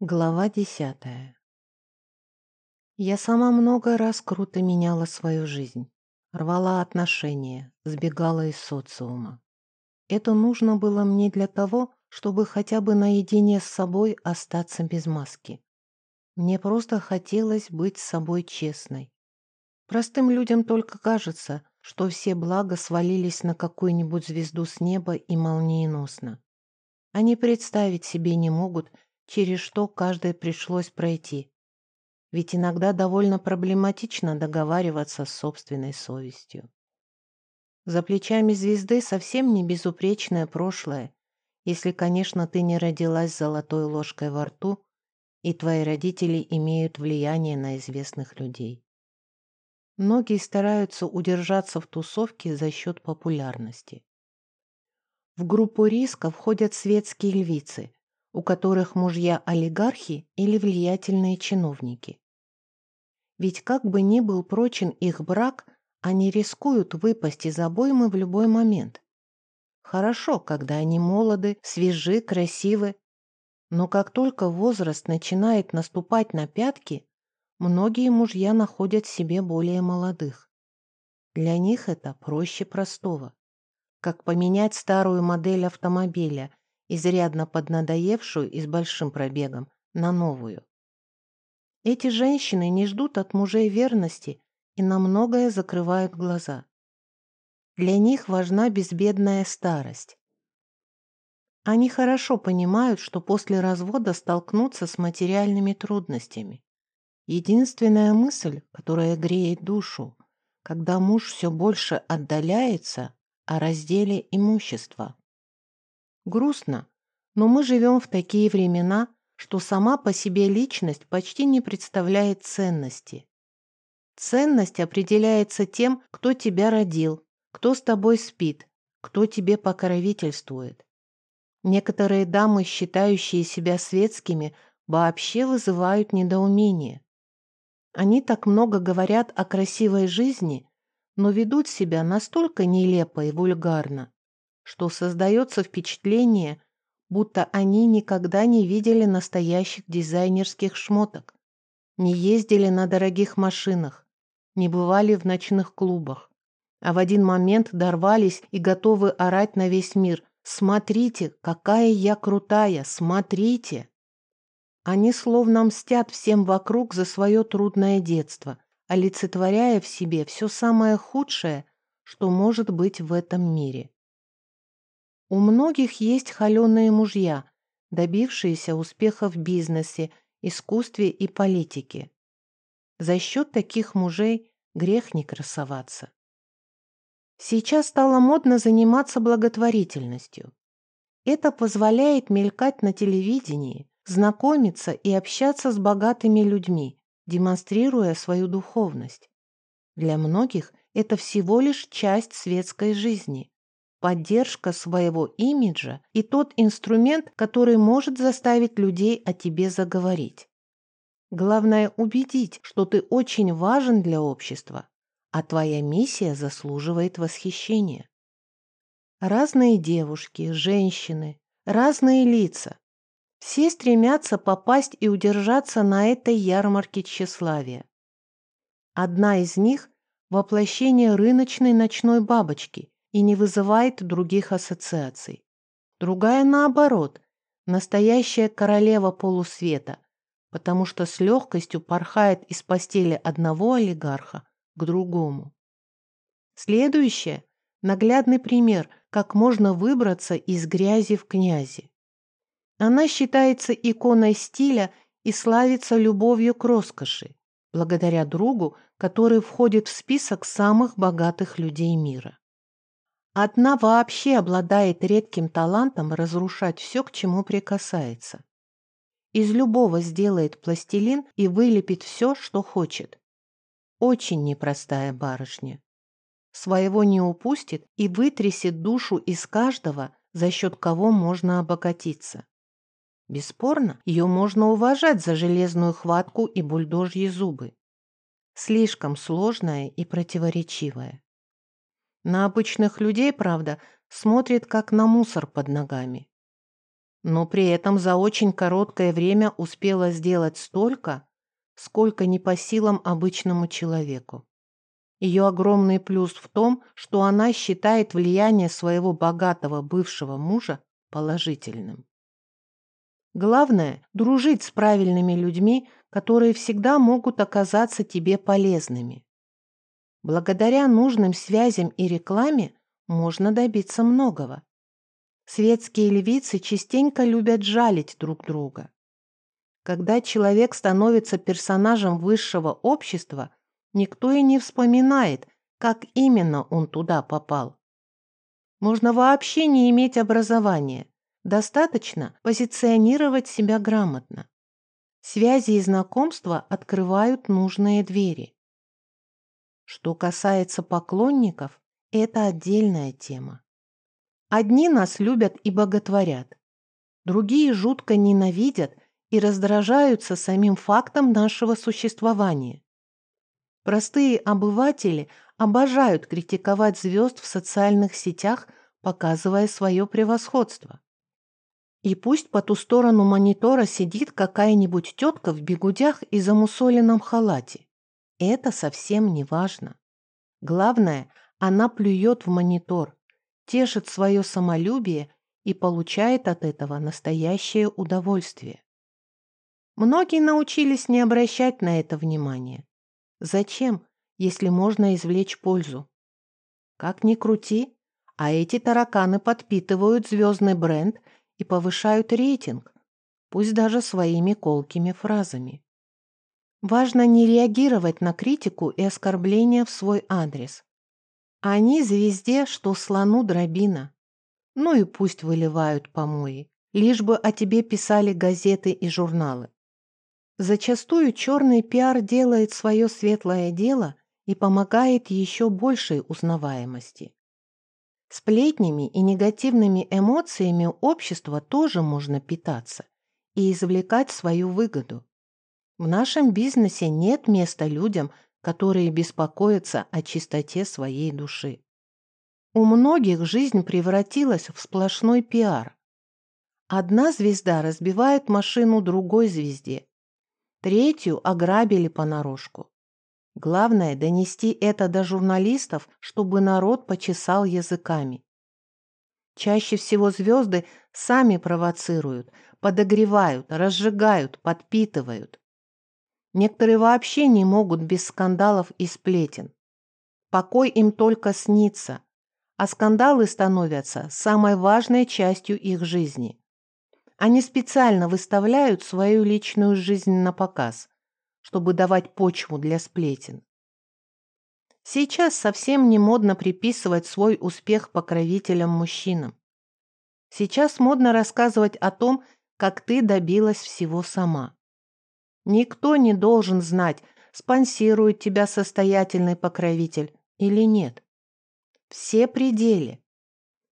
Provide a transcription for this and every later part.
Глава десятая Я сама много раз круто меняла свою жизнь. Рвала отношения, сбегала из социума. Это нужно было мне для того, чтобы хотя бы наедине с собой остаться без маски. Мне просто хотелось быть с собой честной. Простым людям только кажется, что все блага свалились на какую-нибудь звезду с неба и молниеносно. Они представить себе не могут, через что каждой пришлось пройти. Ведь иногда довольно проблематично договариваться с собственной совестью. За плечами звезды совсем не безупречное прошлое, если, конечно, ты не родилась с золотой ложкой во рту, и твои родители имеют влияние на известных людей. Многие стараются удержаться в тусовке за счет популярности. В группу риска входят светские львицы, у которых мужья олигархи или влиятельные чиновники. Ведь как бы ни был прочен их брак, они рискуют выпасть из обоймы в любой момент. Хорошо, когда они молоды, свежи, красивы. Но как только возраст начинает наступать на пятки, многие мужья находят себе более молодых. Для них это проще простого. Как поменять старую модель автомобиля изрядно поднадоевшую и с большим пробегом, на новую. Эти женщины не ждут от мужей верности и на многое закрывают глаза. Для них важна безбедная старость. Они хорошо понимают, что после развода столкнутся с материальными трудностями. Единственная мысль, которая греет душу, когда муж все больше отдаляется о разделе имущества. Грустно, но мы живем в такие времена, что сама по себе личность почти не представляет ценности. Ценность определяется тем, кто тебя родил, кто с тобой спит, кто тебе покровительствует. Некоторые дамы, считающие себя светскими, вообще вызывают недоумение. Они так много говорят о красивой жизни, но ведут себя настолько нелепо и вульгарно, что создается впечатление, будто они никогда не видели настоящих дизайнерских шмоток, не ездили на дорогих машинах, не бывали в ночных клубах, а в один момент дорвались и готовы орать на весь мир «Смотрите, какая я крутая! Смотрите!» Они словно мстят всем вокруг за свое трудное детство, олицетворяя в себе все самое худшее, что может быть в этом мире. У многих есть холеные мужья, добившиеся успеха в бизнесе, искусстве и политике. За счет таких мужей грех не красоваться. Сейчас стало модно заниматься благотворительностью. Это позволяет мелькать на телевидении, знакомиться и общаться с богатыми людьми, демонстрируя свою духовность. Для многих это всего лишь часть светской жизни, поддержка своего имиджа и тот инструмент, который может заставить людей о тебе заговорить. Главное убедить, что ты очень важен для общества, а твоя миссия заслуживает восхищения. Разные девушки, женщины, разные лица. Все стремятся попасть и удержаться на этой ярмарке тщеславия. Одна из них – воплощение рыночной ночной бабочки – и не вызывает других ассоциаций. Другая, наоборот, настоящая королева полусвета, потому что с легкостью порхает из постели одного олигарха к другому. Следующее – наглядный пример, как можно выбраться из грязи в князи. Она считается иконой стиля и славится любовью к роскоши, благодаря другу, который входит в список самых богатых людей мира. Одна вообще обладает редким талантом разрушать все, к чему прикасается. Из любого сделает пластилин и вылепит все, что хочет. Очень непростая барышня. Своего не упустит и вытрясет душу из каждого, за счет кого можно обогатиться. Бесспорно, ее можно уважать за железную хватку и бульдожьи зубы. Слишком сложная и противоречивая. На обычных людей, правда, смотрит как на мусор под ногами. но при этом за очень короткое время успела сделать столько, сколько не по силам обычному человеку. Ее огромный плюс в том, что она считает влияние своего богатого бывшего мужа положительным. Главное – дружить с правильными людьми, которые всегда могут оказаться тебе полезными. Благодаря нужным связям и рекламе можно добиться многого. Светские львицы частенько любят жалить друг друга. Когда человек становится персонажем высшего общества, никто и не вспоминает, как именно он туда попал. Можно вообще не иметь образования, достаточно позиционировать себя грамотно. Связи и знакомства открывают нужные двери. Что касается поклонников, это отдельная тема. Одни нас любят и боготворят, другие жутко ненавидят и раздражаются самим фактом нашего существования. Простые обыватели обожают критиковать звезд в социальных сетях, показывая свое превосходство. И пусть по ту сторону монитора сидит какая-нибудь тетка в бегудях и замусоленном халате. Это совсем не важно. Главное, она плюет в монитор, тешит свое самолюбие и получает от этого настоящее удовольствие. Многие научились не обращать на это внимания. Зачем, если можно извлечь пользу? Как ни крути, а эти тараканы подпитывают звездный бренд и повышают рейтинг, пусть даже своими колкими фразами. Важно не реагировать на критику и оскорбления в свой адрес. Они звезде, что слону дробина. Ну и пусть выливают помои, лишь бы о тебе писали газеты и журналы. Зачастую черный пиар делает свое светлое дело и помогает еще большей узнаваемости. Сплетнями и негативными эмоциями общества тоже можно питаться и извлекать свою выгоду. В нашем бизнесе нет места людям, которые беспокоятся о чистоте своей души. У многих жизнь превратилась в сплошной пиар. Одна звезда разбивает машину другой звезде, третью ограбили понарошку. Главное – донести это до журналистов, чтобы народ почесал языками. Чаще всего звезды сами провоцируют, подогревают, разжигают, подпитывают. Некоторые вообще не могут без скандалов и сплетен. Покой им только снится, а скандалы становятся самой важной частью их жизни. Они специально выставляют свою личную жизнь на показ, чтобы давать почву для сплетен. Сейчас совсем не модно приписывать свой успех покровителям-мужчинам. Сейчас модно рассказывать о том, как ты добилась всего сама. Никто не должен знать, спонсирует тебя состоятельный покровитель или нет. Все пределы.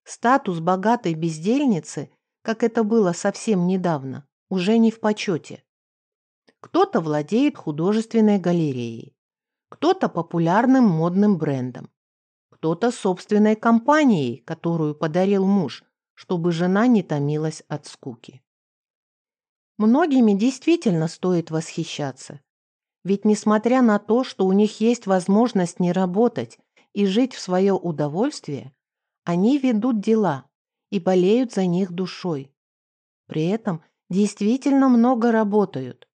Статус богатой бездельницы, как это было совсем недавно, уже не в почете. Кто-то владеет художественной галереей, кто-то популярным модным брендом, кто-то собственной компанией, которую подарил муж, чтобы жена не томилась от скуки. Многими действительно стоит восхищаться. Ведь несмотря на то, что у них есть возможность не работать и жить в свое удовольствие, они ведут дела и болеют за них душой. При этом действительно много работают.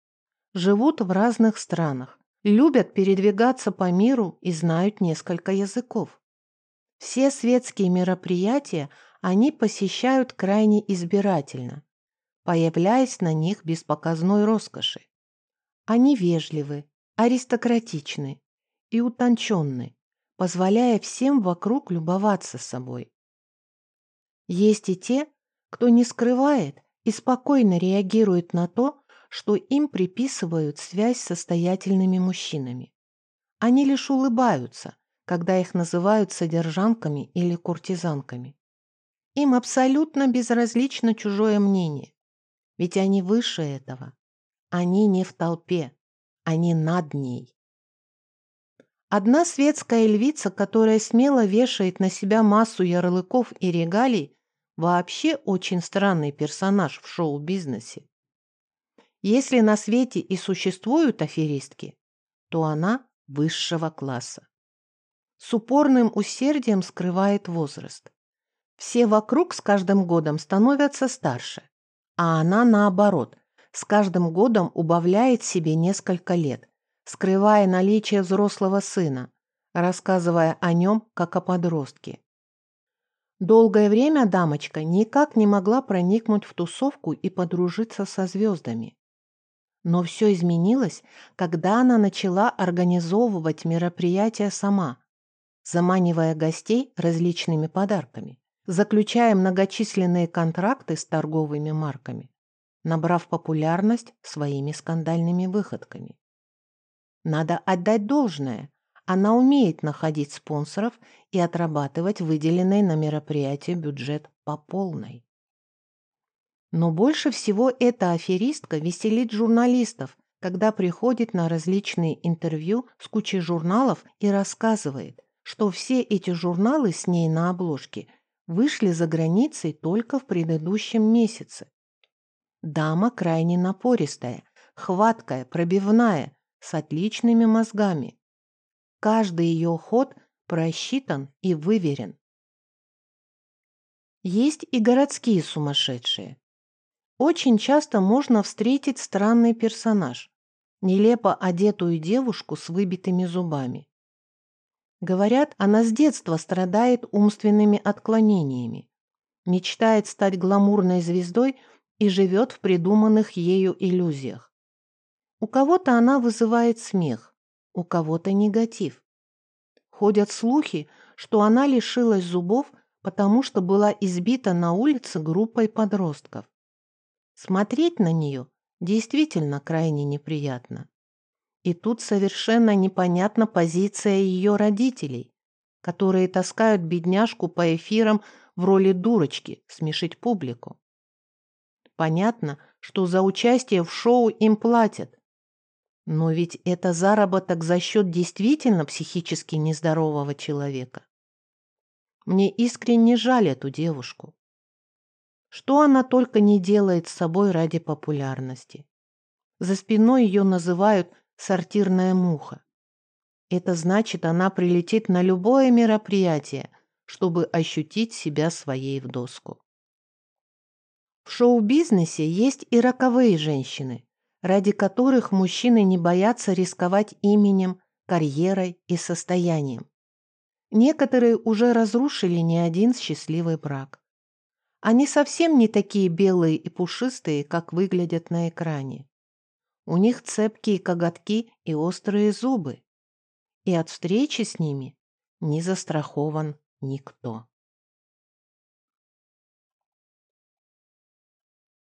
Живут в разных странах, любят передвигаться по миру и знают несколько языков. Все светские мероприятия они посещают крайне избирательно, появляясь на них без показной роскоши. Они вежливы, аристократичны и утонченны, позволяя всем вокруг любоваться собой. Есть и те, кто не скрывает и спокойно реагирует на то, что им приписывают связь с состоятельными мужчинами. Они лишь улыбаются, когда их называют содержанками или куртизанками. Им абсолютно безразлично чужое мнение, ведь они выше этого. Они не в толпе, они над ней. Одна светская львица, которая смело вешает на себя массу ярлыков и регалий, вообще очень странный персонаж в шоу-бизнесе. Если на свете и существуют аферистки, то она высшего класса. С упорным усердием скрывает возраст. Все вокруг с каждым годом становятся старше, а она, наоборот, с каждым годом убавляет себе несколько лет, скрывая наличие взрослого сына, рассказывая о нем как о подростке. Долгое время дамочка никак не могла проникнуть в тусовку и подружиться со звездами. Но все изменилось, когда она начала организовывать мероприятия сама, заманивая гостей различными подарками, заключая многочисленные контракты с торговыми марками, набрав популярность своими скандальными выходками. Надо отдать должное, она умеет находить спонсоров и отрабатывать выделенный на мероприятие бюджет по полной. Но больше всего эта аферистка веселит журналистов, когда приходит на различные интервью с кучей журналов и рассказывает, что все эти журналы с ней на обложке вышли за границей только в предыдущем месяце. Дама крайне напористая, хваткая, пробивная, с отличными мозгами. Каждый ее ход просчитан и выверен. Есть и городские сумасшедшие. Очень часто можно встретить странный персонаж, нелепо одетую девушку с выбитыми зубами. Говорят, она с детства страдает умственными отклонениями, мечтает стать гламурной звездой и живет в придуманных ею иллюзиях. У кого-то она вызывает смех, у кого-то негатив. Ходят слухи, что она лишилась зубов, потому что была избита на улице группой подростков. Смотреть на нее действительно крайне неприятно. И тут совершенно непонятна позиция ее родителей, которые таскают бедняжку по эфирам в роли дурочки смешить публику. Понятно, что за участие в шоу им платят. Но ведь это заработок за счет действительно психически нездорового человека. Мне искренне жаль эту девушку. Что она только не делает с собой ради популярности. За спиной ее называют «сортирная муха». Это значит, она прилетит на любое мероприятие, чтобы ощутить себя своей в доску. В шоу-бизнесе есть и роковые женщины, ради которых мужчины не боятся рисковать именем, карьерой и состоянием. Некоторые уже разрушили не один счастливый брак. Они совсем не такие белые и пушистые, как выглядят на экране. У них цепкие коготки и острые зубы. И от встречи с ними не застрахован никто.